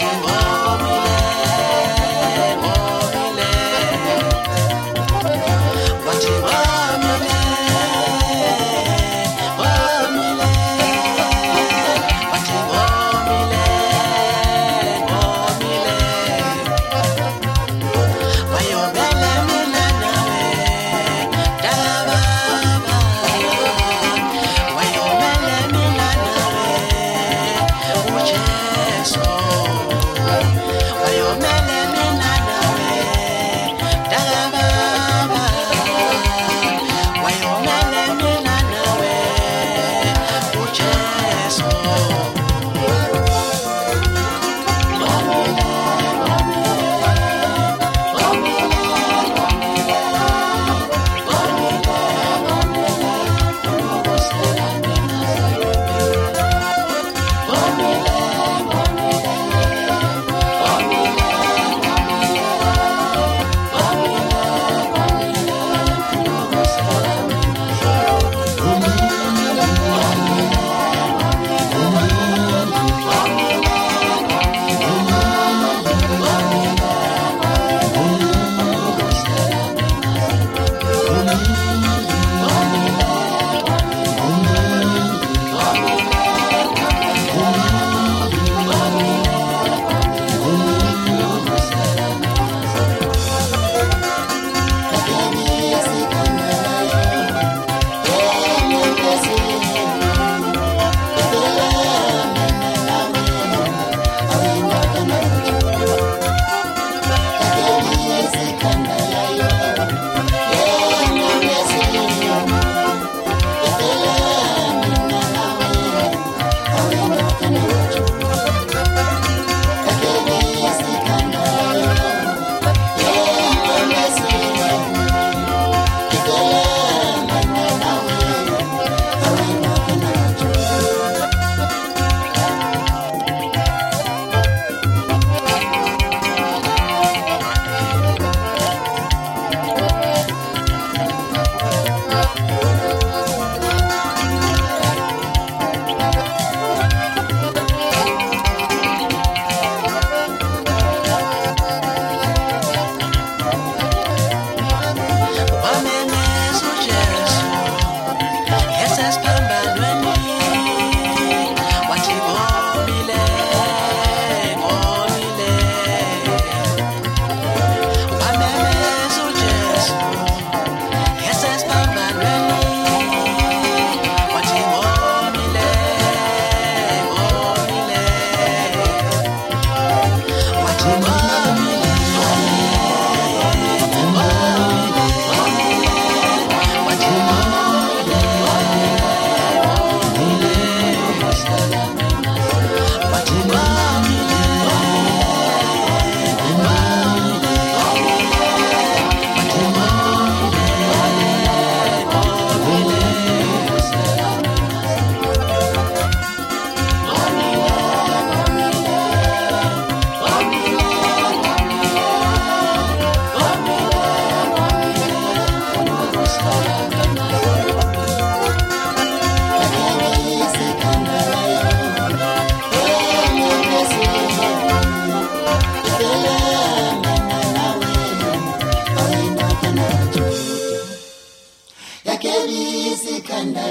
you.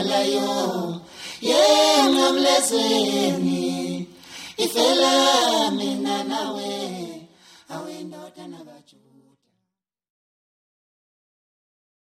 layo yena mlezweni ifela mina nawe awindoda nabajuu